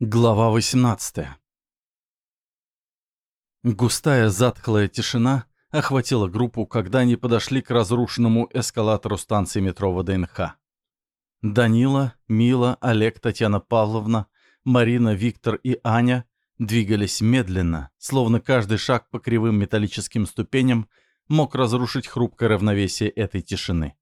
Глава 18 Густая затхлая тишина охватила группу, когда они подошли к разрушенному эскалатору станции метро ВДНХ. Данила, Мила, Олег, Татьяна Павловна, Марина, Виктор и Аня двигались медленно, словно каждый шаг по кривым металлическим ступеням мог разрушить хрупкое равновесие этой тишины.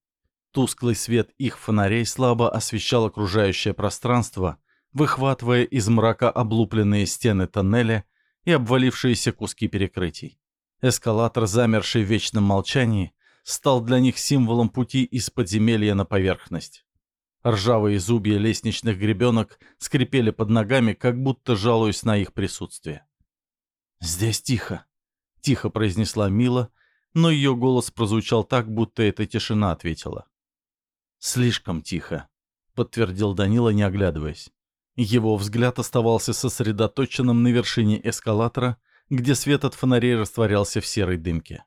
Тусклый свет их фонарей слабо освещал окружающее пространство, выхватывая из мрака облупленные стены тоннеля и обвалившиеся куски перекрытий. Эскалатор, замерший в вечном молчании, стал для них символом пути из подземелья на поверхность. Ржавые зубья лестничных гребенок скрипели под ногами, как будто жалуясь на их присутствие. «Здесь тихо», — тихо произнесла Мила, но ее голос прозвучал так, будто эта тишина ответила. «Слишком тихо», — подтвердил Данила, не оглядываясь. Его взгляд оставался сосредоточенным на вершине эскалатора, где свет от фонарей растворялся в серой дымке.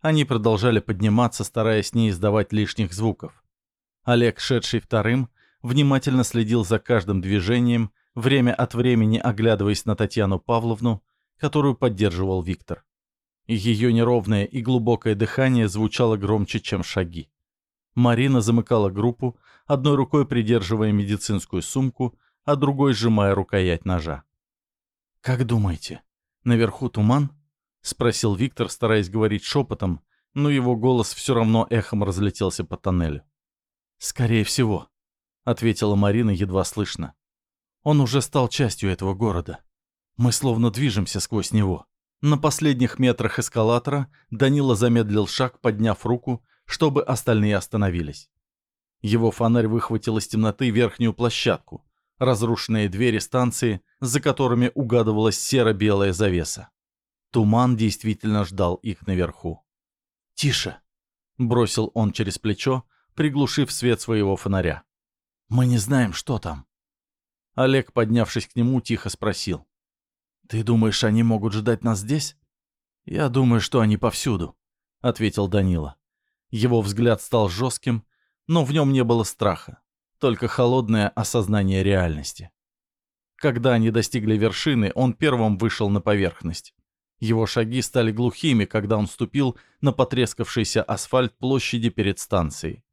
Они продолжали подниматься, стараясь не издавать лишних звуков. Олег, шедший вторым, внимательно следил за каждым движением, время от времени оглядываясь на Татьяну Павловну, которую поддерживал Виктор. Ее неровное и глубокое дыхание звучало громче, чем шаги. Марина замыкала группу, одной рукой придерживая медицинскую сумку, а другой сжимая рукоять ножа. «Как думаете, наверху туман?» — спросил Виктор, стараясь говорить шепотом, но его голос все равно эхом разлетелся по тоннелю. «Скорее всего», — ответила Марина едва слышно. «Он уже стал частью этого города. Мы словно движемся сквозь него». На последних метрах эскалатора Данила замедлил шаг, подняв руку, чтобы остальные остановились. Его фонарь выхватил из темноты верхнюю площадку, разрушенные двери станции, за которыми угадывалась серо-белая завеса. Туман действительно ждал их наверху. «Тише!» — бросил он через плечо, приглушив свет своего фонаря. «Мы не знаем, что там». Олег, поднявшись к нему, тихо спросил. «Ты думаешь, они могут ждать нас здесь?» «Я думаю, что они повсюду», — ответил Данила. Его взгляд стал жестким, но в нем не было страха только холодное осознание реальности. Когда они достигли вершины, он первым вышел на поверхность. Его шаги стали глухими, когда он ступил на потрескавшийся асфальт площади перед станцией.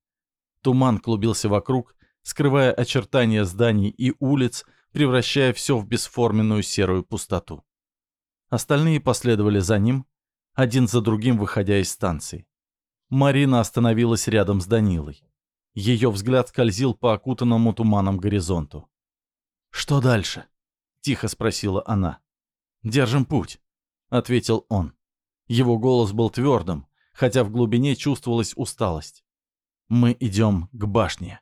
Туман клубился вокруг, скрывая очертания зданий и улиц, превращая все в бесформенную серую пустоту. Остальные последовали за ним, один за другим выходя из станции. Марина остановилась рядом с Данилой. Ее взгляд скользил по окутанному туманом горизонту. «Что дальше?» — тихо спросила она. «Держим путь», — ответил он. Его голос был твердым, хотя в глубине чувствовалась усталость. «Мы идем к башне».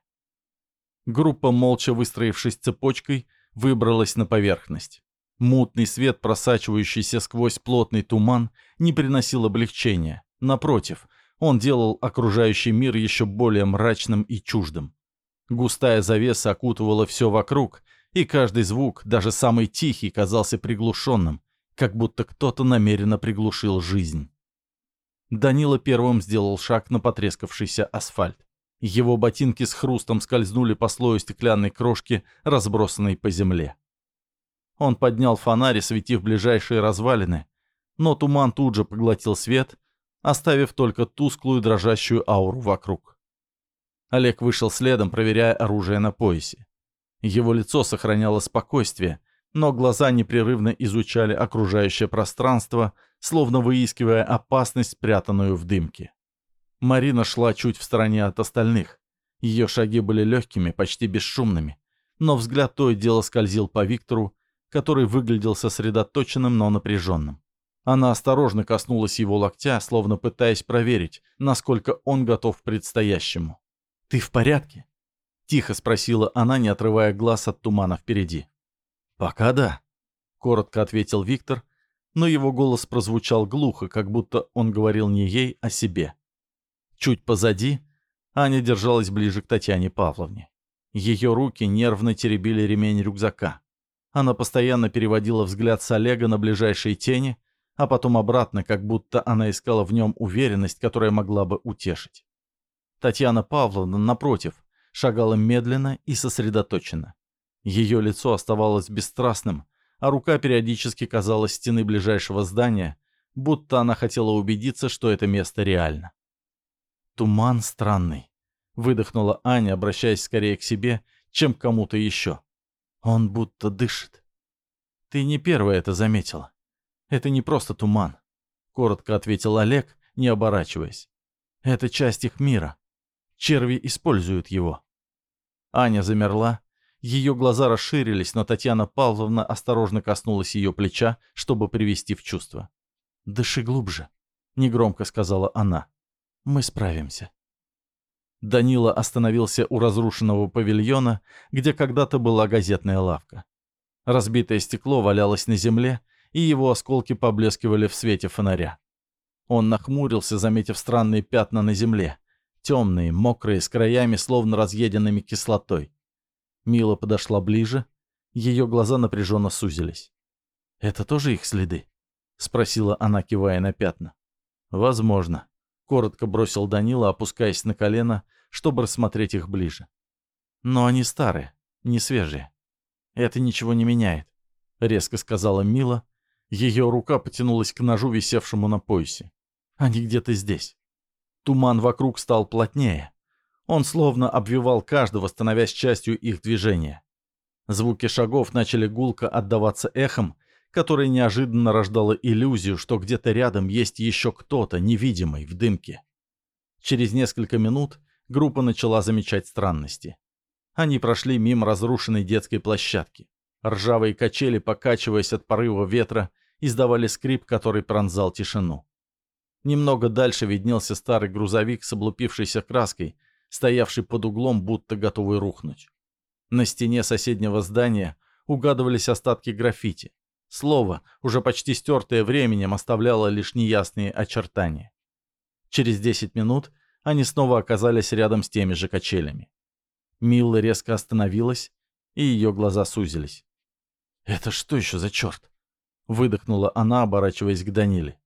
Группа, молча выстроившись цепочкой, выбралась на поверхность. Мутный свет, просачивающийся сквозь плотный туман, не приносил облегчения. Напротив, он делал окружающий мир еще более мрачным и чуждым. Густая завеса окутывала все вокруг, и каждый звук, даже самый тихий, казался приглушенным, как будто кто-то намеренно приглушил жизнь. Данила первым сделал шаг на потрескавшийся асфальт. Его ботинки с хрустом скользнули по слою стеклянной крошки, разбросанной по земле. Он поднял фонарь, светив ближайшие развалины, но туман тут же поглотил свет, оставив только тусклую дрожащую ауру вокруг. Олег вышел следом, проверяя оружие на поясе. Его лицо сохраняло спокойствие, но глаза непрерывно изучали окружающее пространство, словно выискивая опасность, спрятанную в дымке. Марина шла чуть в стороне от остальных. Ее шаги были легкими, почти бесшумными, но взгляд то и дело скользил по Виктору, который выглядел сосредоточенным, но напряженным. Она осторожно коснулась его локтя, словно пытаясь проверить, насколько он готов к предстоящему. «Ты в порядке?» — тихо спросила она, не отрывая глаз от тумана впереди. «Пока да», — коротко ответил Виктор, но его голос прозвучал глухо, как будто он говорил не ей, а себе. Чуть позади Аня держалась ближе к Татьяне Павловне. Ее руки нервно теребили ремень рюкзака. Она постоянно переводила взгляд с Олега на ближайшие тени — а потом обратно, как будто она искала в нем уверенность, которая могла бы утешить. Татьяна Павловна, напротив, шагала медленно и сосредоточенно. Ее лицо оставалось бесстрастным, а рука периодически казалась стены ближайшего здания, будто она хотела убедиться, что это место реально. «Туман странный», — выдохнула Аня, обращаясь скорее к себе, чем к кому-то еще. «Он будто дышит». «Ты не первая это заметила. Это не просто туман», — коротко ответил Олег, не оборачиваясь. «Это часть их мира. Черви используют его». Аня замерла, ее глаза расширились, но Татьяна Павловна осторожно коснулась ее плеча, чтобы привести в чувство. «Дыши глубже», — негромко сказала она. «Мы справимся». Данила остановился у разрушенного павильона, где когда-то была газетная лавка. Разбитое стекло валялось на земле, и его осколки поблескивали в свете фонаря. Он нахмурился, заметив странные пятна на земле, темные, мокрые, с краями, словно разъеденными кислотой. Мила подошла ближе, ее глаза напряженно сузились. «Это тоже их следы?» — спросила она, кивая на пятна. «Возможно», — коротко бросил Данила, опускаясь на колено, чтобы рассмотреть их ближе. «Но они старые, не свежие. Это ничего не меняет», — резко сказала Мила. Ее рука потянулась к ножу, висевшему на поясе. «Они где-то здесь». Туман вокруг стал плотнее. Он словно обвивал каждого, становясь частью их движения. Звуки шагов начали гулко отдаваться эхом, которая неожиданно рождала иллюзию, что где-то рядом есть еще кто-то, невидимый, в дымке. Через несколько минут группа начала замечать странности. Они прошли мимо разрушенной детской площадки. Ржавые качели, покачиваясь от порыва ветра, издавали скрип, который пронзал тишину. Немного дальше виднелся старый грузовик с облупившейся краской, стоявший под углом, будто готовый рухнуть. На стене соседнего здания угадывались остатки граффити. Слово, уже почти стертое временем, оставляло лишь неясные очертания. Через 10 минут они снова оказались рядом с теми же качелями. Милла резко остановилась, и ее глаза сузились. «Это что еще за черт?» — выдохнула она, оборачиваясь к Даниле.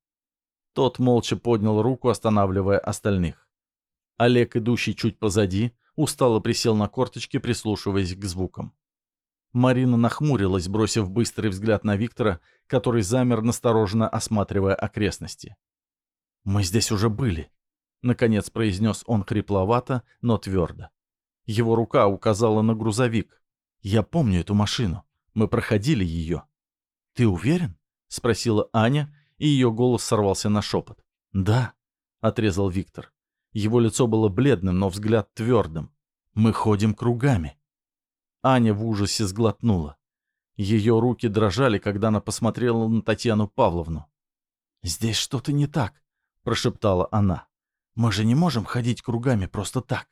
Тот молча поднял руку, останавливая остальных. Олег, идущий чуть позади, устало присел на корточки, прислушиваясь к звукам. Марина нахмурилась, бросив быстрый взгляд на Виктора, который замер, настороженно осматривая окрестности. «Мы здесь уже были», — наконец произнес он хрипловато, но твердо. Его рука указала на грузовик. «Я помню эту машину. Мы проходили ее». «Ты уверен?» — спросила Аня, и ее голос сорвался на шепот. «Да», — отрезал Виктор. Его лицо было бледным, но взгляд твердым. «Мы ходим кругами». Аня в ужасе сглотнула. Ее руки дрожали, когда она посмотрела на Татьяну Павловну. «Здесь что-то не так», — прошептала она. «Мы же не можем ходить кругами просто так».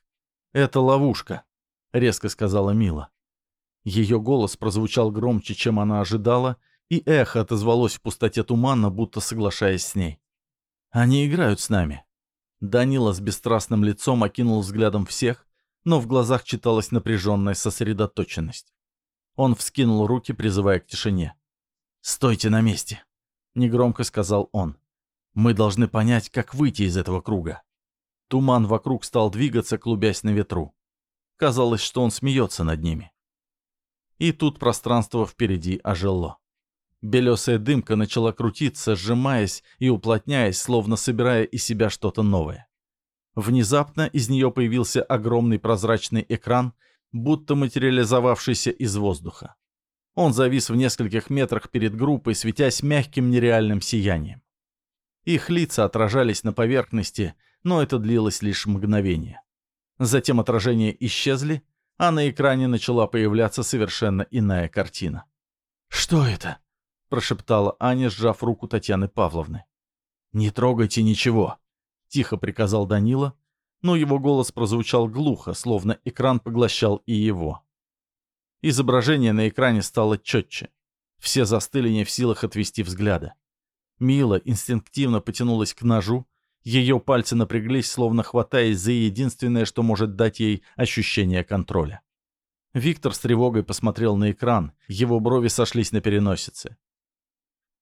«Это ловушка», — резко сказала Мила. Ее голос прозвучал громче, чем она ожидала, и эхо отозвалось в пустоте тумана, будто соглашаясь с ней. «Они играют с нами». Данила с бесстрастным лицом окинул взглядом всех, но в глазах читалась напряженная сосредоточенность. Он вскинул руки, призывая к тишине. «Стойте на месте!» — негромко сказал он. «Мы должны понять, как выйти из этого круга». Туман вокруг стал двигаться, клубясь на ветру. Казалось, что он смеется над ними. И тут пространство впереди ожило. Белесая дымка начала крутиться, сжимаясь и уплотняясь, словно собирая из себя что-то новое. Внезапно из нее появился огромный прозрачный экран, будто материализовавшийся из воздуха. Он завис в нескольких метрах перед группой, светясь мягким нереальным сиянием. Их лица отражались на поверхности, но это длилось лишь мгновение. Затем отражения исчезли, а на экране начала появляться совершенно иная картина. «Что это?» – прошептала Аня, сжав руку Татьяны Павловны. «Не трогайте ничего», тихо приказал Данила, но его голос прозвучал глухо, словно экран поглощал и его. Изображение на экране стало четче. Все застыли не в силах отвести взгляда. Мила инстинктивно потянулась к ножу, ее пальцы напряглись, словно хватаясь за единственное, что может дать ей ощущение контроля. Виктор с тревогой посмотрел на экран, его брови сошлись на переносице.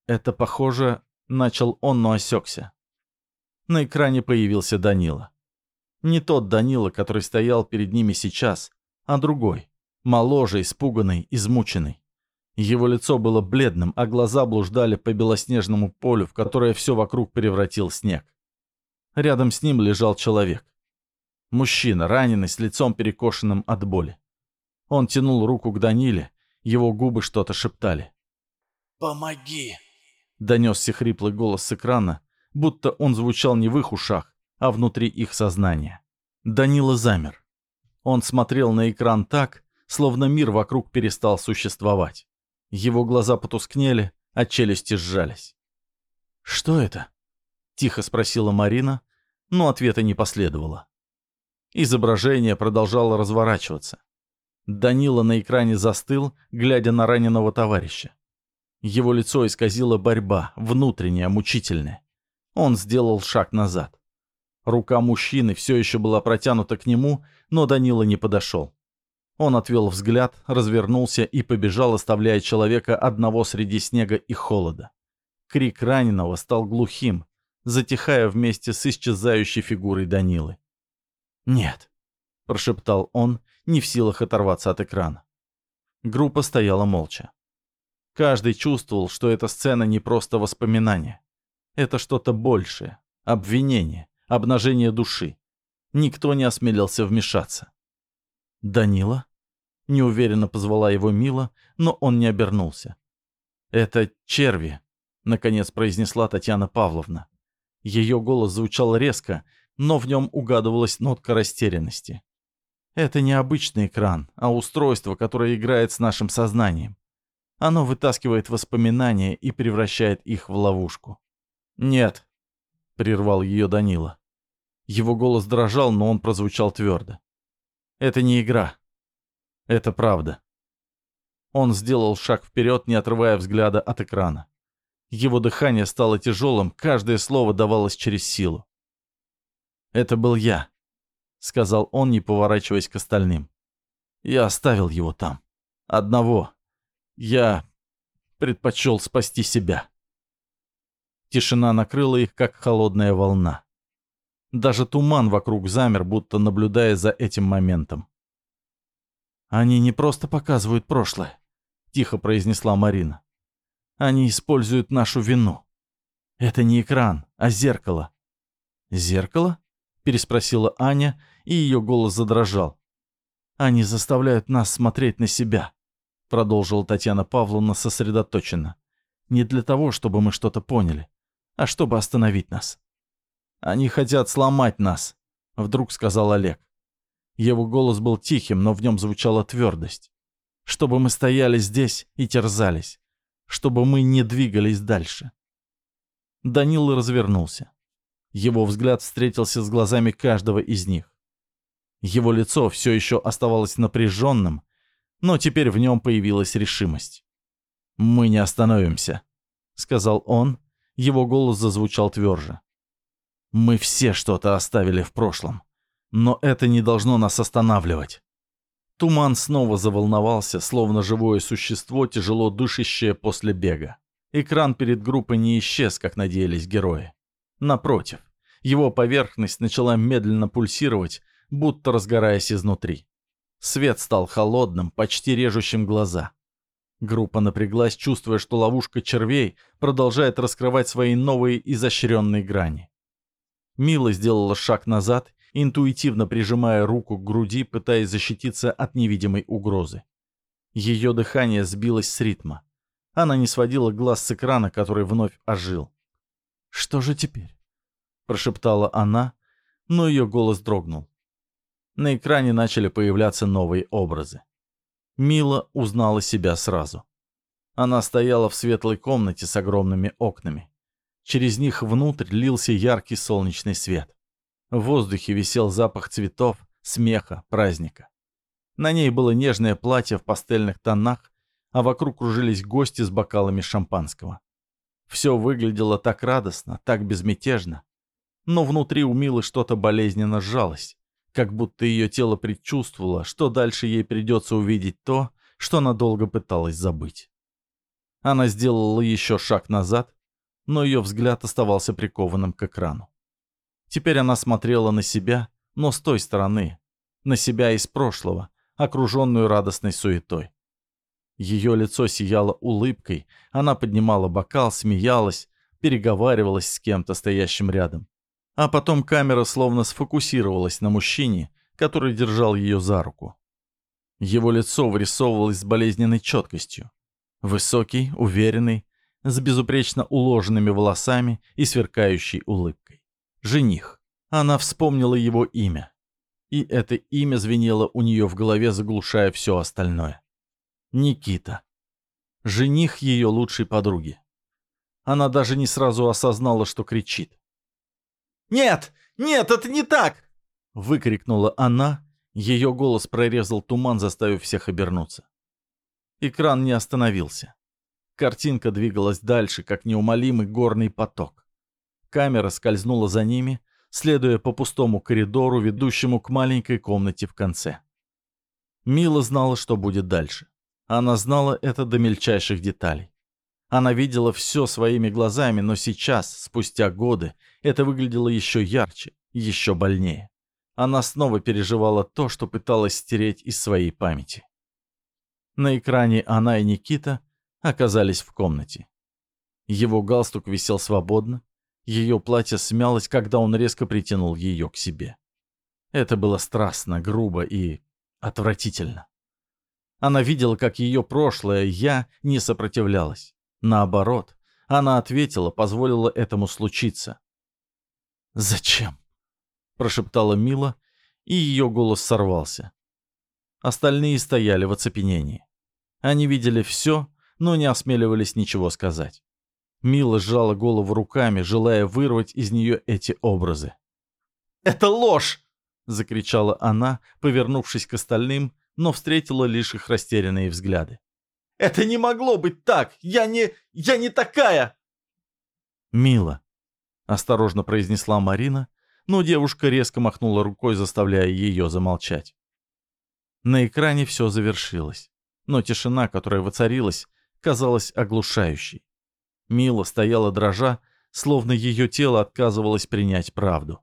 «Это похоже...» — начал он, но осекся. На экране появился Данила. Не тот Данила, который стоял перед ними сейчас, а другой, Моложе, испуганный, измученный. Его лицо было бледным, а глаза блуждали по белоснежному полю, в которое все вокруг превратил снег. Рядом с ним лежал человек. Мужчина, раненый, с лицом перекошенным от боли. Он тянул руку к Даниле, его губы что-то шептали. «Помоги!» — донесся хриплый голос с экрана, будто он звучал не в их ушах, а внутри их сознания. Данила замер. Он смотрел на экран так, словно мир вокруг перестал существовать. Его глаза потускнели, а челюсти сжались. «Что это?» — тихо спросила Марина, но ответа не последовало. Изображение продолжало разворачиваться. Данила на экране застыл, глядя на раненого товарища. Его лицо исказила борьба, внутренняя, мучительная. Он сделал шаг назад. Рука мужчины все еще была протянута к нему, но Данила не подошел. Он отвел взгляд, развернулся и побежал, оставляя человека одного среди снега и холода. Крик раненого стал глухим, затихая вместе с исчезающей фигурой Данилы. «Нет», — прошептал он, не в силах оторваться от экрана. Группа стояла молча. Каждый чувствовал, что эта сцена не просто воспоминание. Это что-то большее, обвинение, обнажение души. Никто не осмелился вмешаться. «Данила?» — неуверенно позвала его Мила, но он не обернулся. «Это черви», — наконец произнесла Татьяна Павловна. Ее голос звучал резко, но в нем угадывалась нотка растерянности. «Это не обычный экран, а устройство, которое играет с нашим сознанием. Оно вытаскивает воспоминания и превращает их в ловушку». «Нет», — прервал ее Данила. Его голос дрожал, но он прозвучал твердо. Это не игра. Это правда. Он сделал шаг вперед, не отрывая взгляда от экрана. Его дыхание стало тяжелым, каждое слово давалось через силу. «Это был я», — сказал он, не поворачиваясь к остальным. «Я оставил его там. Одного. Я предпочел спасти себя». Тишина накрыла их, как холодная волна. Даже туман вокруг замер, будто наблюдая за этим моментом. «Они не просто показывают прошлое», — тихо произнесла Марина. «Они используют нашу вину. Это не экран, а зеркало». «Зеркало?» — переспросила Аня, и ее голос задрожал. «Они заставляют нас смотреть на себя», — продолжила Татьяна Павловна сосредоточенно. «Не для того, чтобы мы что-то поняли, а чтобы остановить нас». «Они хотят сломать нас», — вдруг сказал Олег. Его голос был тихим, но в нем звучала твердость. «Чтобы мы стояли здесь и терзались. Чтобы мы не двигались дальше». Данил развернулся. Его взгляд встретился с глазами каждого из них. Его лицо все еще оставалось напряженным, но теперь в нем появилась решимость. «Мы не остановимся», — сказал он. Его голос зазвучал тверже. Мы все что-то оставили в прошлом. Но это не должно нас останавливать. Туман снова заволновался, словно живое существо, тяжело дышащее после бега. Экран перед группой не исчез, как надеялись герои. Напротив, его поверхность начала медленно пульсировать, будто разгораясь изнутри. Свет стал холодным, почти режущим глаза. Группа напряглась, чувствуя, что ловушка червей продолжает раскрывать свои новые изощренные грани. Мила сделала шаг назад, интуитивно прижимая руку к груди, пытаясь защититься от невидимой угрозы. Ее дыхание сбилось с ритма. Она не сводила глаз с экрана, который вновь ожил. «Что же теперь?» — прошептала она, но ее голос дрогнул. На экране начали появляться новые образы. Мила узнала себя сразу. Она стояла в светлой комнате с огромными окнами. Через них внутрь лился яркий солнечный свет. В воздухе висел запах цветов, смеха, праздника. На ней было нежное платье в пастельных тонах, а вокруг кружились гости с бокалами шампанского. Все выглядело так радостно, так безмятежно. Но внутри у Милы что-то болезненно сжалось, как будто ее тело предчувствовало, что дальше ей придется увидеть то, что она долго пыталась забыть. Она сделала еще шаг назад, но ее взгляд оставался прикованным к экрану. Теперь она смотрела на себя, но с той стороны, на себя из прошлого, окруженную радостной суетой. Ее лицо сияло улыбкой, она поднимала бокал, смеялась, переговаривалась с кем-то, стоящим рядом. А потом камера словно сфокусировалась на мужчине, который держал ее за руку. Его лицо вырисовывалось с болезненной четкостью. Высокий, уверенный, с безупречно уложенными волосами и сверкающей улыбкой. Жених. Она вспомнила его имя. И это имя звенело у нее в голове, заглушая все остальное. Никита. Жених ее лучшей подруги. Она даже не сразу осознала, что кричит. «Нет! Нет, это не так!» Выкрикнула она. Ее голос прорезал туман, заставив всех обернуться. Экран не остановился. Картинка двигалась дальше, как неумолимый горный поток. Камера скользнула за ними, следуя по пустому коридору, ведущему к маленькой комнате в конце. Мила знала, что будет дальше. Она знала это до мельчайших деталей. Она видела все своими глазами, но сейчас, спустя годы, это выглядело еще ярче, еще больнее. Она снова переживала то, что пыталась стереть из своей памяти. На экране она и Никита оказались в комнате. Его галстук висел свободно, ее платье смялось, когда он резко притянул ее к себе. Это было страстно, грубо и отвратительно. Она видела, как ее прошлое «я» не сопротивлялась. Наоборот, она ответила, позволила этому случиться. «Зачем?» — прошептала Мила, и ее голос сорвался. Остальные стояли в оцепенении. Они видели все, но не осмеливались ничего сказать. Мила сжала голову руками, желая вырвать из нее эти образы. «Это ложь!» — закричала она, повернувшись к остальным но встретила лишь их растерянные взгляды. «Это не могло быть так! Я не... я не такая!» «Мила», — осторожно произнесла Марина, но девушка резко махнула рукой, заставляя ее замолчать. На экране все завершилось, но тишина, которая воцарилась, казалась оглушающей. Мила стояла дрожа, словно ее тело отказывалось принять правду.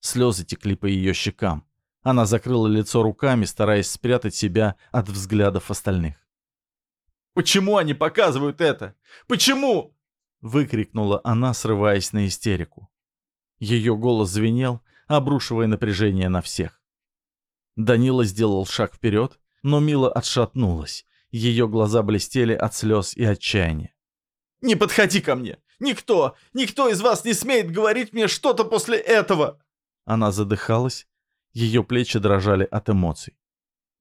Слезы текли по ее щекам. Она закрыла лицо руками, стараясь спрятать себя от взглядов остальных. «Почему они показывают это? Почему?» — выкрикнула она, срываясь на истерику. Ее голос звенел, обрушивая напряжение на всех. Данила сделал шаг вперед, но Мила отшатнулась. Ее глаза блестели от слез и отчаяния. «Не подходи ко мне! Никто, никто из вас не смеет говорить мне что-то после этого!» Она задыхалась, ее плечи дрожали от эмоций.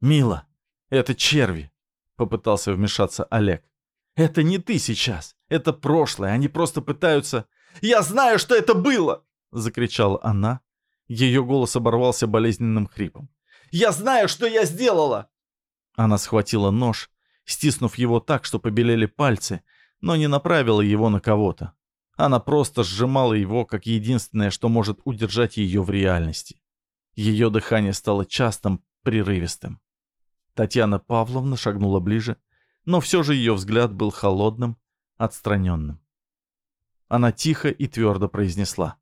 «Мила, это черви!» — попытался вмешаться Олег. «Это не ты сейчас. Это прошлое. Они просто пытаются...» «Я знаю, что это было!» — закричала она. Ее голос оборвался болезненным хрипом. «Я знаю, что я сделала!» Она схватила нож, стиснув его так, что побелели пальцы, но не направила его на кого-то. Она просто сжимала его, как единственное, что может удержать ее в реальности. Ее дыхание стало частым, прерывистым. Татьяна Павловна шагнула ближе, но все же ее взгляд был холодным, отстраненным. Она тихо и твердо произнесла.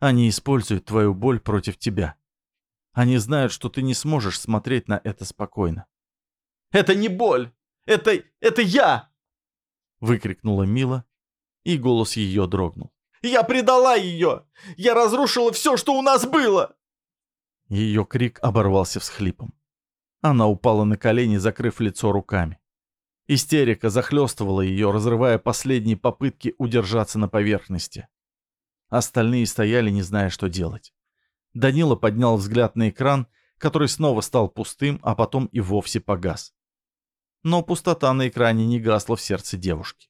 «Они используют твою боль против тебя. Они знают, что ты не сможешь смотреть на это спокойно». «Это не боль! Это... это я!» Выкрикнула Мила, и голос ее дрогнул. «Я предала ее! Я разрушила все, что у нас было!» Ее крик оборвался всхлипом. Она упала на колени, закрыв лицо руками. Истерика захлестывала ее, разрывая последние попытки удержаться на поверхности. Остальные стояли, не зная, что делать. Данила поднял взгляд на экран, который снова стал пустым, а потом и вовсе погас. Но пустота на экране не гасла в сердце девушки.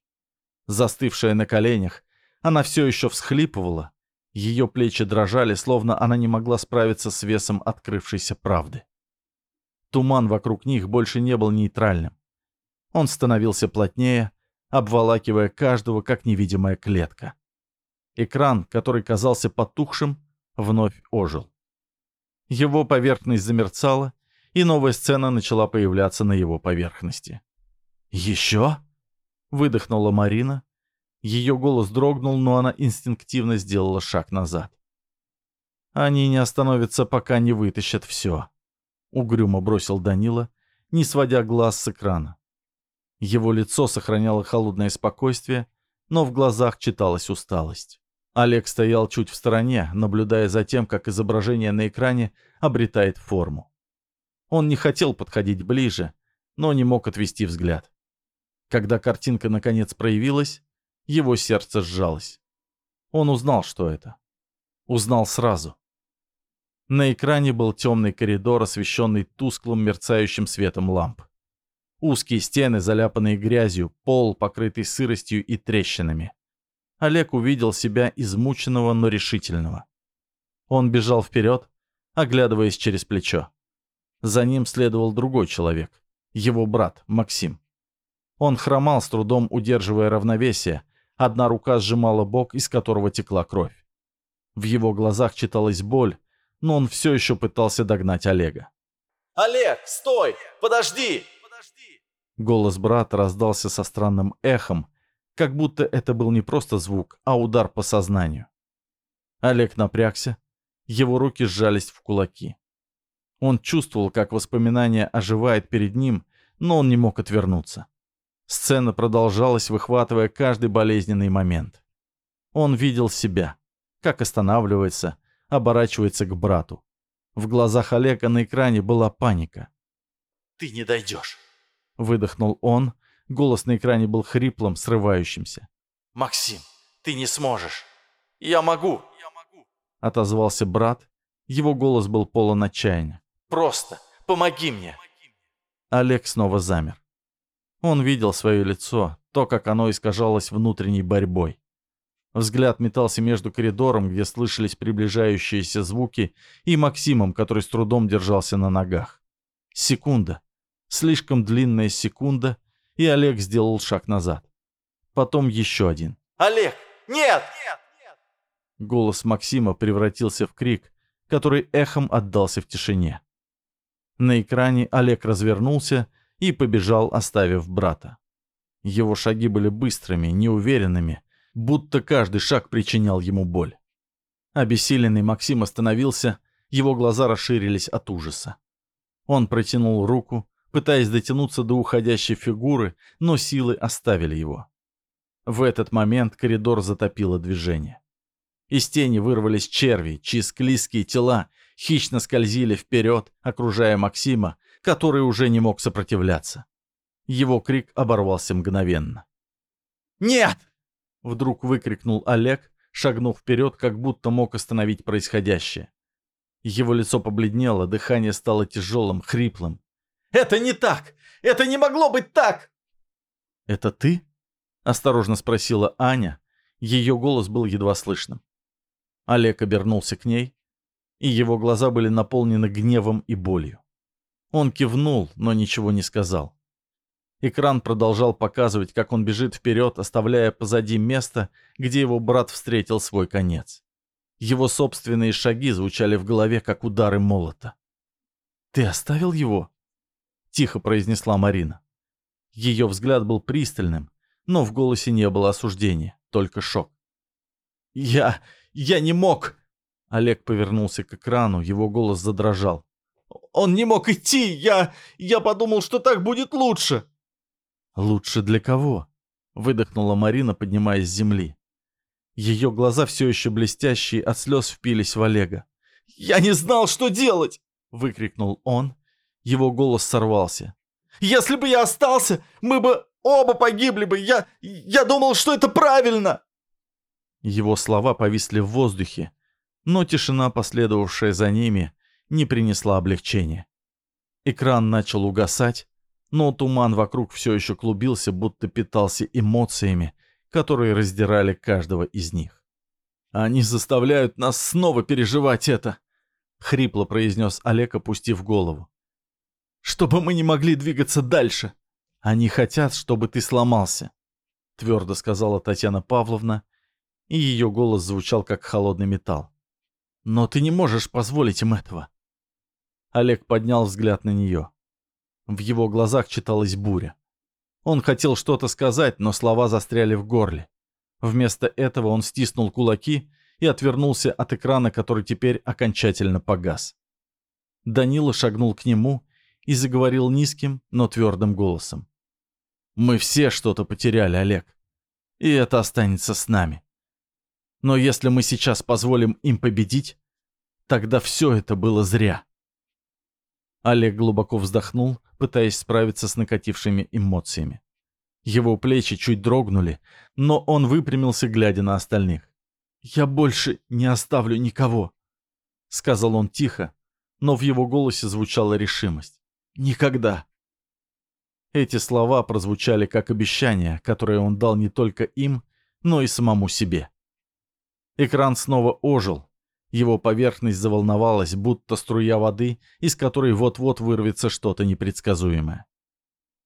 Застывшая на коленях, она все еще всхлипывала, ее плечи дрожали, словно она не могла справиться с весом открывшейся правды. Туман вокруг них больше не был нейтральным. Он становился плотнее, обволакивая каждого, как невидимая клетка. Экран, который казался потухшим, вновь ожил. Его поверхность замерцала, и новая сцена начала появляться на его поверхности. «Еще?» — выдохнула Марина, ее голос дрогнул, но она инстинктивно сделала шаг назад. Они не остановятся, пока не вытащат все. угрюмо бросил Данила, не сводя глаз с экрана. Его лицо сохраняло холодное спокойствие, но в глазах читалась усталость. Олег стоял чуть в стороне, наблюдая за тем, как изображение на экране обретает форму. Он не хотел подходить ближе, но не мог отвести взгляд. Когда картинка наконец проявилась, его сердце сжалось. Он узнал, что это. Узнал сразу. На экране был темный коридор, освещенный тусклым мерцающим светом ламп. Узкие стены, заляпанные грязью, пол, покрытый сыростью и трещинами. Олег увидел себя измученного, но решительного. Он бежал вперед, оглядываясь через плечо. За ним следовал другой человек, его брат Максим. Он хромал с трудом, удерживая равновесие, одна рука сжимала бок, из которого текла кровь. В его глазах читалась боль, но он все еще пытался догнать Олега. «Олег, стой! Подожди!» Голос брата раздался со странным эхом, как будто это был не просто звук, а удар по сознанию. Олег напрягся, его руки сжались в кулаки. Он чувствовал, как воспоминание оживает перед ним, но он не мог отвернуться. Сцена продолжалась, выхватывая каждый болезненный момент. Он видел себя, как останавливается, оборачивается к брату. В глазах Олега на экране была паника. «Ты не дойдешь», — выдохнул он, Голос на экране был хриплым, срывающимся. «Максим, ты не сможешь!» «Я могу!» «Я могу!» Отозвался брат. Его голос был полон отчаяния. «Просто помоги мне!» Олег снова замер. Он видел свое лицо, то, как оно искажалось внутренней борьбой. Взгляд метался между коридором, где слышались приближающиеся звуки, и Максимом, который с трудом держался на ногах. Секунда. Слишком длинная секунда, и Олег сделал шаг назад. Потом еще один. «Олег! Нет! Нет! Нет!» Голос Максима превратился в крик, который эхом отдался в тишине. На экране Олег развернулся и побежал, оставив брата. Его шаги были быстрыми, неуверенными, будто каждый шаг причинял ему боль. Обессиленный Максим остановился, его глаза расширились от ужаса. Он протянул руку, пытаясь дотянуться до уходящей фигуры, но силы оставили его. В этот момент коридор затопило движение. Из тени вырвались черви, чьи склизкие тела хищно скользили вперед, окружая Максима, который уже не мог сопротивляться. Его крик оборвался мгновенно. «Нет!» — вдруг выкрикнул Олег, шагнув вперед, как будто мог остановить происходящее. Его лицо побледнело, дыхание стало тяжелым, хриплым. Это не так! Это не могло быть так!» «Это ты?» — осторожно спросила Аня. Ее голос был едва слышным. Олег обернулся к ней, и его глаза были наполнены гневом и болью. Он кивнул, но ничего не сказал. Экран продолжал показывать, как он бежит вперед, оставляя позади место, где его брат встретил свой конец. Его собственные шаги звучали в голове, как удары молота. «Ты оставил его?» Тихо произнесла Марина. Ее взгляд был пристальным, но в голосе не было осуждения, только шок. «Я... я не мог!» Олег повернулся к экрану, его голос задрожал. «Он не мог идти! Я... я подумал, что так будет лучше!» «Лучше для кого?» — выдохнула Марина, поднимаясь с земли. Ее глаза все еще блестящие от слез впились в Олега. «Я не знал, что делать!» — выкрикнул он его голос сорвался. «Если бы я остался, мы бы оба погибли бы! Я... я думал, что это правильно!» Его слова повисли в воздухе, но тишина, последовавшая за ними, не принесла облегчения. Экран начал угасать, но туман вокруг все еще клубился, будто питался эмоциями, которые раздирали каждого из них. «Они заставляют нас снова переживать это!» — хрипло произнес Олег, опустив голову чтобы мы не могли двигаться дальше. Они хотят, чтобы ты сломался», — твердо сказала Татьяна Павловна, и ее голос звучал как холодный металл. «Но ты не можешь позволить им этого». Олег поднял взгляд на нее. В его глазах читалась буря. Он хотел что-то сказать, но слова застряли в горле. Вместо этого он стиснул кулаки и отвернулся от экрана, который теперь окончательно погас. Данила шагнул к нему и заговорил низким, но твердым голосом. «Мы все что-то потеряли, Олег. И это останется с нами. Но если мы сейчас позволим им победить, тогда все это было зря». Олег глубоко вздохнул, пытаясь справиться с накатившими эмоциями. Его плечи чуть дрогнули, но он выпрямился, глядя на остальных. «Я больше не оставлю никого», — сказал он тихо, но в его голосе звучала решимость. «Никогда». Эти слова прозвучали как обещание, которое он дал не только им, но и самому себе. Экран снова ожил. Его поверхность заволновалась, будто струя воды, из которой вот-вот вырвется что-то непредсказуемое.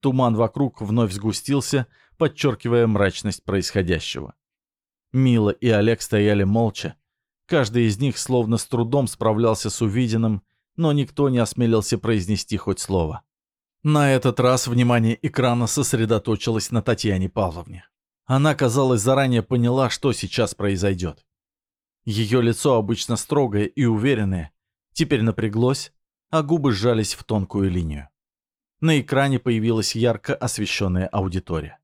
Туман вокруг вновь сгустился, подчеркивая мрачность происходящего. Мила и Олег стояли молча. Каждый из них словно с трудом справлялся с увиденным, но никто не осмелился произнести хоть слово. На этот раз внимание экрана сосредоточилось на Татьяне Павловне. Она, казалось, заранее поняла, что сейчас произойдет. Ее лицо, обычно строгое и уверенное, теперь напряглось, а губы сжались в тонкую линию. На экране появилась ярко освещенная аудитория.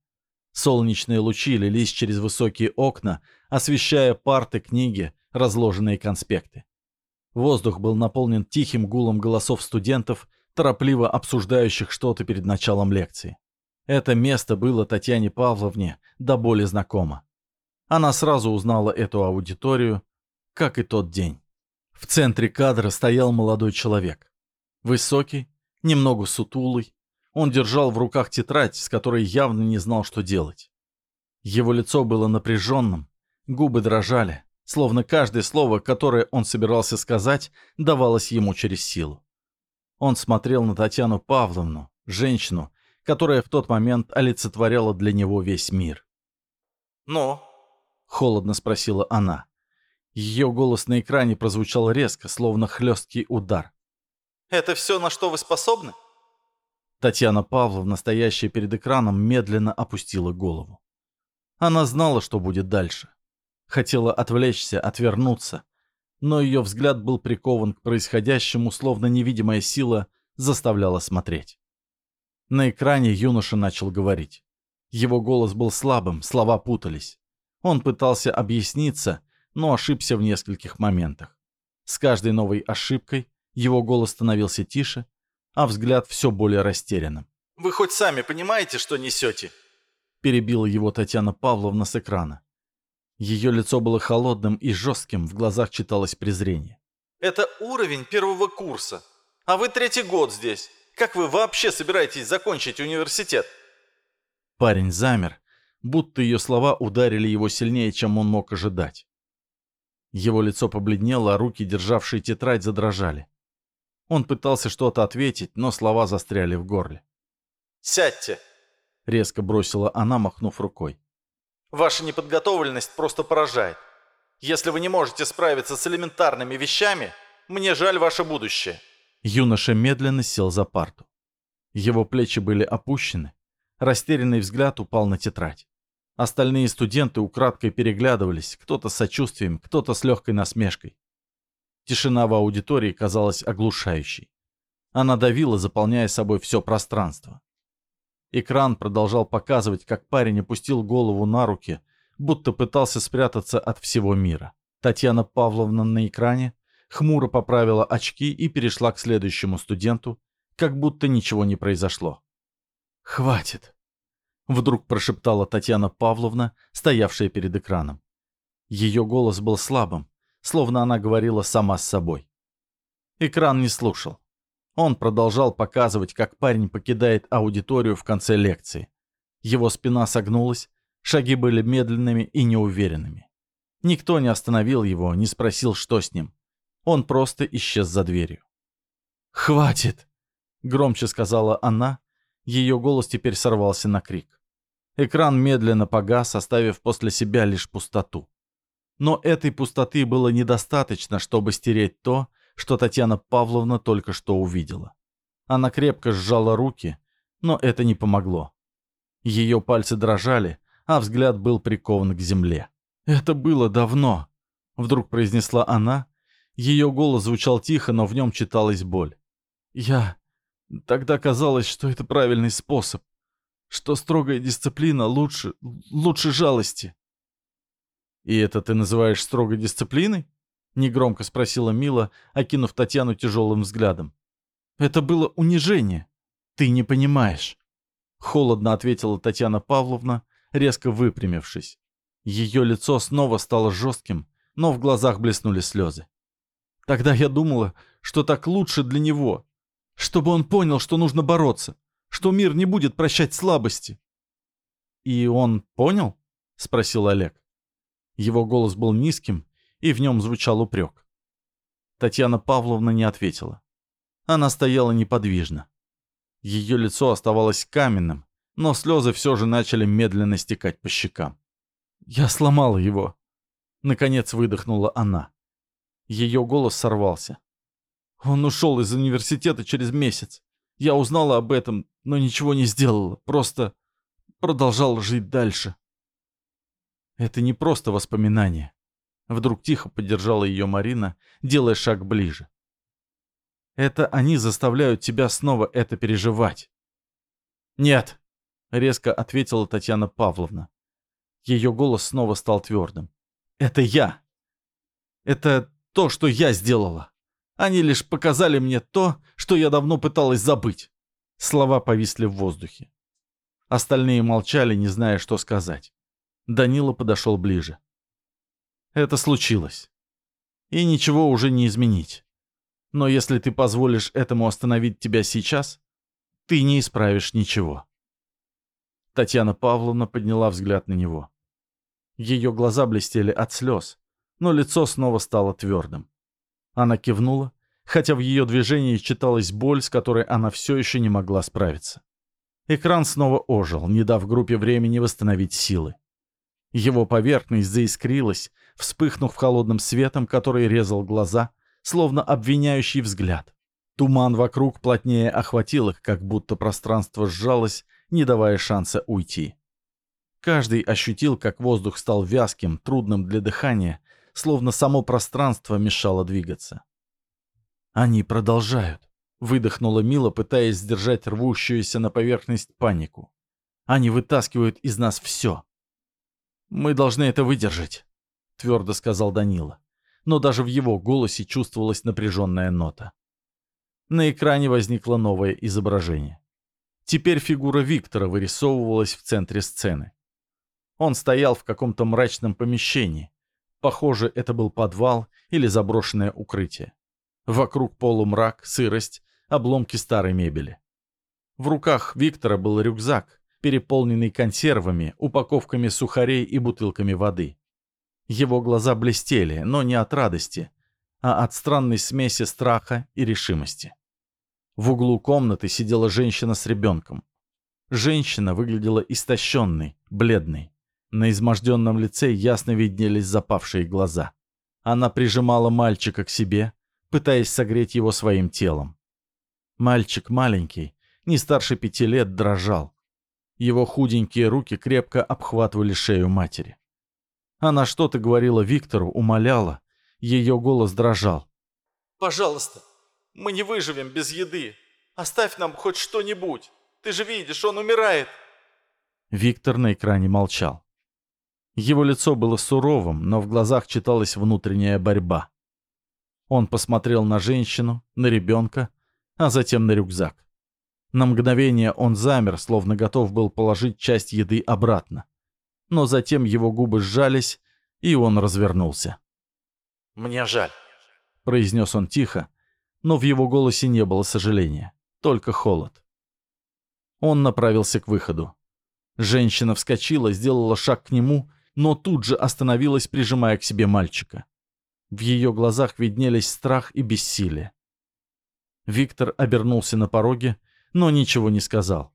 Солнечные лучи лились через высокие окна, освещая парты, книги, разложенные конспекты. Воздух был наполнен тихим гулом голосов студентов, торопливо обсуждающих что-то перед началом лекции. Это место было Татьяне Павловне до боли знакомо. Она сразу узнала эту аудиторию, как и тот день. В центре кадра стоял молодой человек. Высокий, немного сутулый. Он держал в руках тетрадь, с которой явно не знал, что делать. Его лицо было напряженным, губы дрожали, словно каждое слово, которое он собирался сказать, давалось ему через силу. Он смотрел на Татьяну Павловну, женщину, которая в тот момент олицетворяла для него весь мир. «Ну?» — холодно спросила она. Ее голос на экране прозвучал резко, словно хлесткий удар. Это все, на что вы способны?» Татьяна Павловна, стоящая перед экраном, медленно опустила голову. Она знала, что будет дальше. Хотела отвлечься, отвернуться, но ее взгляд был прикован к происходящему, словно невидимая сила заставляла смотреть. На экране юноша начал говорить. Его голос был слабым, слова путались. Он пытался объясниться, но ошибся в нескольких моментах. С каждой новой ошибкой его голос становился тише, а взгляд все более растерянным. «Вы хоть сами понимаете, что несете?» Перебила его Татьяна Павловна с экрана. Ее лицо было холодным и жестким, в глазах читалось презрение. «Это уровень первого курса. А вы третий год здесь. Как вы вообще собираетесь закончить университет?» Парень замер, будто ее слова ударили его сильнее, чем он мог ожидать. Его лицо побледнело, а руки, державшие тетрадь, задрожали. Он пытался что-то ответить, но слова застряли в горле. «Сядьте!» — резко бросила она, махнув рукой. «Ваша неподготовленность просто поражает. Если вы не можете справиться с элементарными вещами, мне жаль ваше будущее». Юноша медленно сел за парту. Его плечи были опущены. Растерянный взгляд упал на тетрадь. Остальные студенты украдкой переглядывались, кто-то с сочувствием, кто-то с легкой насмешкой. Тишина в аудитории казалась оглушающей. Она давила, заполняя собой все пространство. Экран продолжал показывать, как парень опустил голову на руки, будто пытался спрятаться от всего мира. Татьяна Павловна на экране хмуро поправила очки и перешла к следующему студенту, как будто ничего не произошло. «Хватит!» — вдруг прошептала Татьяна Павловна, стоявшая перед экраном. Ее голос был слабым, словно она говорила сама с собой. Экран не слушал. Он продолжал показывать, как парень покидает аудиторию в конце лекции. Его спина согнулась, шаги были медленными и неуверенными. Никто не остановил его, не спросил, что с ним. Он просто исчез за дверью. «Хватит!» — громче сказала она. Ее голос теперь сорвался на крик. Экран медленно погас, оставив после себя лишь пустоту. Но этой пустоты было недостаточно, чтобы стереть то, что Татьяна Павловна только что увидела. Она крепко сжала руки, но это не помогло. Ее пальцы дрожали, а взгляд был прикован к земле. «Это было давно», — вдруг произнесла она. Ее голос звучал тихо, но в нем читалась боль. Я... Тогда казалось, что это правильный способ, что строгая дисциплина лучше... лучше жалости. «И это ты называешь строгой дисциплиной?» — негромко спросила Мила, окинув Татьяну тяжелым взглядом. «Это было унижение. Ты не понимаешь». Холодно ответила Татьяна Павловна, резко выпрямившись. Ее лицо снова стало жестким, но в глазах блеснули слезы. Тогда я думала, что так лучше для него, чтобы он понял, что нужно бороться, что мир не будет прощать слабости. «И он понял?» — спросил Олег. Его голос был низким, и в нем звучал упрек. Татьяна Павловна не ответила. Она стояла неподвижно. Ее лицо оставалось каменным, но слезы все же начали медленно стекать по щекам. «Я сломала его!» Наконец выдохнула она. Ее голос сорвался. «Он ушел из университета через месяц. Я узнала об этом, но ничего не сделала. Просто продолжала жить дальше». Это не просто воспоминание. Вдруг тихо поддержала ее Марина, делая шаг ближе. Это они заставляют тебя снова это переживать. «Нет», — резко ответила Татьяна Павловна. Ее голос снова стал твердым. «Это я. Это то, что я сделала. Они лишь показали мне то, что я давно пыталась забыть». Слова повисли в воздухе. Остальные молчали, не зная, что сказать. Данила подошел ближе. «Это случилось. И ничего уже не изменить. Но если ты позволишь этому остановить тебя сейчас, ты не исправишь ничего. Татьяна Павловна подняла взгляд на него. Ее глаза блестели от слез, но лицо снова стало твердым. Она кивнула, хотя в ее движении читалась боль, с которой она все еще не могла справиться. Экран снова ожил, не дав группе времени восстановить силы. Его поверхность заискрилась, вспыхнув холодным светом, который резал глаза — словно обвиняющий взгляд. Туман вокруг плотнее охватил их, как будто пространство сжалось, не давая шанса уйти. Каждый ощутил, как воздух стал вязким, трудным для дыхания, словно само пространство мешало двигаться. «Они продолжают», — выдохнула Мила, пытаясь сдержать рвущуюся на поверхность панику. «Они вытаскивают из нас все». «Мы должны это выдержать», — твердо сказал Данила но даже в его голосе чувствовалась напряженная нота. На экране возникло новое изображение. Теперь фигура Виктора вырисовывалась в центре сцены. Он стоял в каком-то мрачном помещении. Похоже, это был подвал или заброшенное укрытие. Вокруг полумрак, сырость, обломки старой мебели. В руках Виктора был рюкзак, переполненный консервами, упаковками сухарей и бутылками воды. Его глаза блестели, но не от радости, а от странной смеси страха и решимости. В углу комнаты сидела женщина с ребенком. Женщина выглядела истощенной, бледной. На изможденном лице ясно виднелись запавшие глаза. Она прижимала мальчика к себе, пытаясь согреть его своим телом. Мальчик маленький, не старше пяти лет, дрожал. Его худенькие руки крепко обхватывали шею матери. Она что-то говорила Виктору, умоляла. Ее голос дрожал. «Пожалуйста, мы не выживем без еды. Оставь нам хоть что-нибудь. Ты же видишь, он умирает». Виктор на экране молчал. Его лицо было суровым, но в глазах читалась внутренняя борьба. Он посмотрел на женщину, на ребенка, а затем на рюкзак. На мгновение он замер, словно готов был положить часть еды обратно но затем его губы сжались, и он развернулся. «Мне жаль», — произнес он тихо, но в его голосе не было сожаления, только холод. Он направился к выходу. Женщина вскочила, сделала шаг к нему, но тут же остановилась, прижимая к себе мальчика. В ее глазах виднелись страх и бессилие. Виктор обернулся на пороге, но ничего не сказал.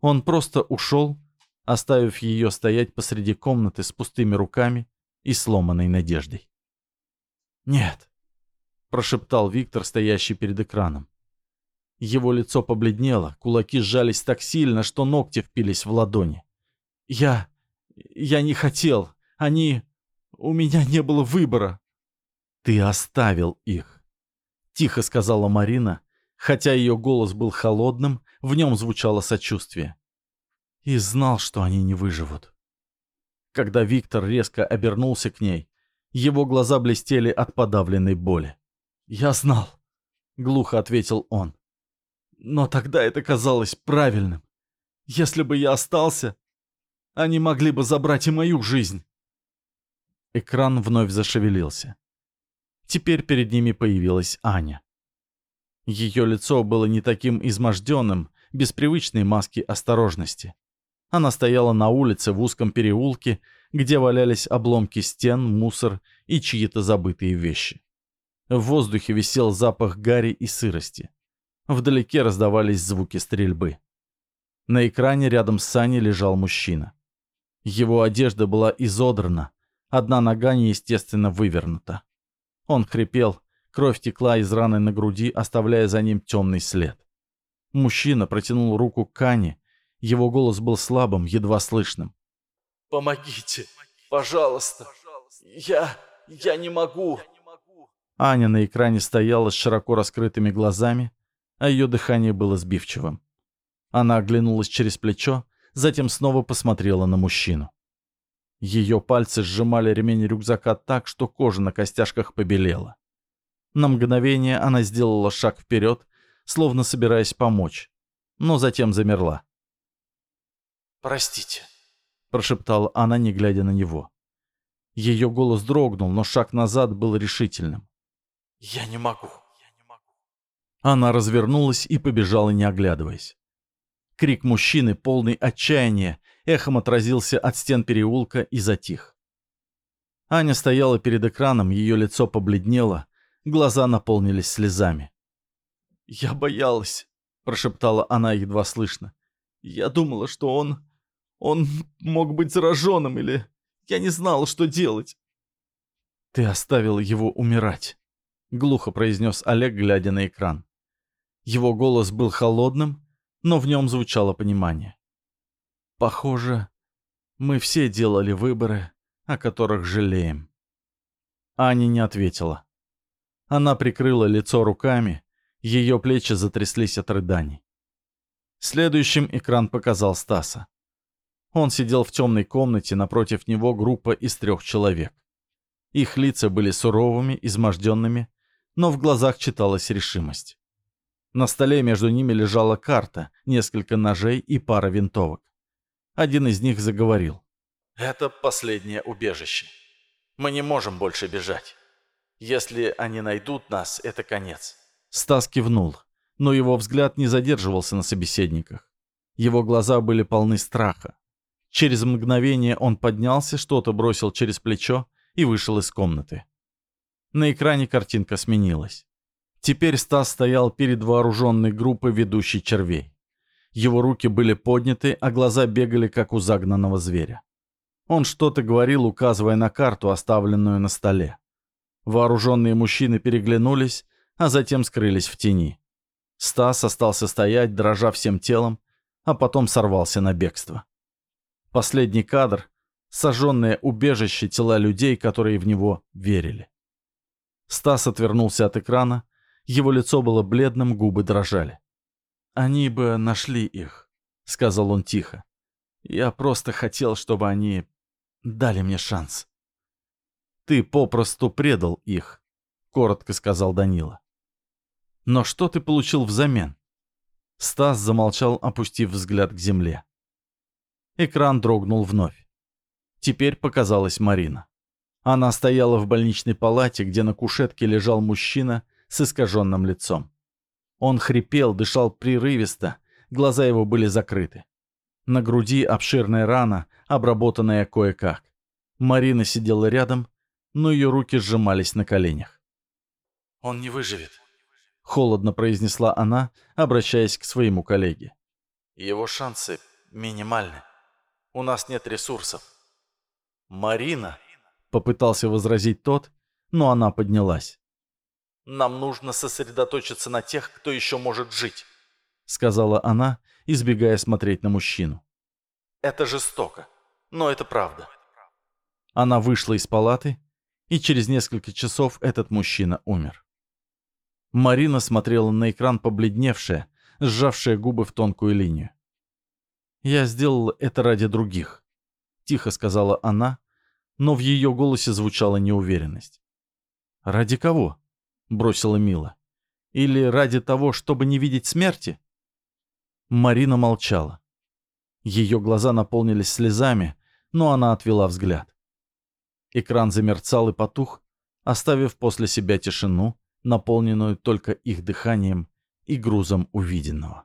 Он просто ушел, оставив ее стоять посреди комнаты с пустыми руками и сломанной надеждой. «Нет», — прошептал Виктор, стоящий перед экраном. Его лицо побледнело, кулаки сжались так сильно, что ногти впились в ладони. «Я... я не хотел. Они... у меня не было выбора». «Ты оставил их», — тихо сказала Марина, Хотя ее голос был холодным, в нем звучало сочувствие. И знал, что они не выживут. Когда Виктор резко обернулся к ней, его глаза блестели от подавленной боли. «Я знал», — глухо ответил он. «Но тогда это казалось правильным. Если бы я остался, они могли бы забрать и мою жизнь». Экран вновь зашевелился. Теперь перед ними появилась Аня. Ее лицо было не таким изможденным, без привычной маски осторожности. Она стояла на улице в узком переулке, где валялись обломки стен, мусор и чьи-то забытые вещи. В воздухе висел запах гари и сырости. Вдалеке раздавались звуки стрельбы. На экране рядом с Саней лежал мужчина. Его одежда была изодрана, одна нога неестественно вывернута. Он хрипел, кровь текла из раны на груди, оставляя за ним темный след. Мужчина протянул руку к Кане, его голос был слабым, едва слышным. «Помогите, пожалуйста, я... я не могу!» Аня на экране стояла с широко раскрытыми глазами, а ее дыхание было сбивчивым. Она оглянулась через плечо, затем снова посмотрела на мужчину. Ее пальцы сжимали ремень рюкзака так, что кожа на костяшках побелела. На мгновение она сделала шаг вперед, словно собираясь помочь, но затем замерла. «Простите», — прошептала она, не глядя на него. Ее голос дрогнул, но шаг назад был решительным. «Я не могу». Она развернулась и побежала, не оглядываясь. Крик мужчины, полный отчаяния, эхом отразился от стен переулка и затих. Аня стояла перед экраном, ее лицо побледнело, глаза наполнились слезами. «Я боялась», — прошептала она едва слышно. «Я думала, что он... он мог быть зараженным или... Я не знала, что делать». «Ты оставила его умирать», — глухо произнес Олег, глядя на экран. Его голос был холодным, но в нем звучало понимание. Похоже, мы все делали выборы, о которых жалеем. Аня не ответила. Она прикрыла лицо руками, ее плечи затряслись от рыданий. Следующим экран показал Стаса. Он сидел в темной комнате, напротив него группа из трех человек. Их лица были суровыми, изможденными, но в глазах читалась решимость. На столе между ними лежала карта, несколько ножей и пара винтовок. Один из них заговорил. «Это последнее убежище. Мы не можем больше бежать. Если они найдут нас, это конец». Стас кивнул, но его взгляд не задерживался на собеседниках. Его глаза были полны страха. Через мгновение он поднялся, что-то бросил через плечо и вышел из комнаты. На экране картинка сменилась. Теперь Стас стоял перед вооруженной группой ведущей червей. Его руки были подняты, а глаза бегали, как у загнанного зверя. Он что-то говорил, указывая на карту, оставленную на столе. Вооруженные мужчины переглянулись, а затем скрылись в тени. Стас остался стоять, дрожа всем телом, а потом сорвался на бегство. Последний кадр — сожженное убежище тела людей, которые в него верили. Стас отвернулся от экрана, его лицо было бледным, губы дрожали. «Они бы нашли их», — сказал он тихо. «Я просто хотел, чтобы они дали мне шанс». «Ты попросту предал их», — коротко сказал Данила. «Но что ты получил взамен?» Стас замолчал, опустив взгляд к земле. Экран дрогнул вновь. Теперь показалась Марина. Она стояла в больничной палате, где на кушетке лежал мужчина с искаженным лицом. Он хрипел, дышал прерывисто, глаза его были закрыты. На груди обширная рана, обработанная кое-как. Марина сидела рядом, но ее руки сжимались на коленях. «Он не выживет», — холодно произнесла она, обращаясь к своему коллеге. «Его шансы минимальны. У нас нет ресурсов». «Марина», — попытался возразить тот, но она поднялась. Нам нужно сосредоточиться на тех, кто еще может жить», — сказала она, избегая смотреть на мужчину. «Это жестоко, но это правда». Она вышла из палаты, и через несколько часов этот мужчина умер. Марина смотрела на экран побледневшая, сжавшая губы в тонкую линию. «Я сделал это ради других», — тихо сказала она, но в ее голосе звучала неуверенность. «Ради кого?» — бросила Мила. «Или ради того, чтобы не видеть смерти?» Марина молчала. Ее глаза наполнились слезами, но она отвела взгляд. Экран замерцал и потух, оставив после себя тишину, наполненную только их дыханием и грузом увиденного.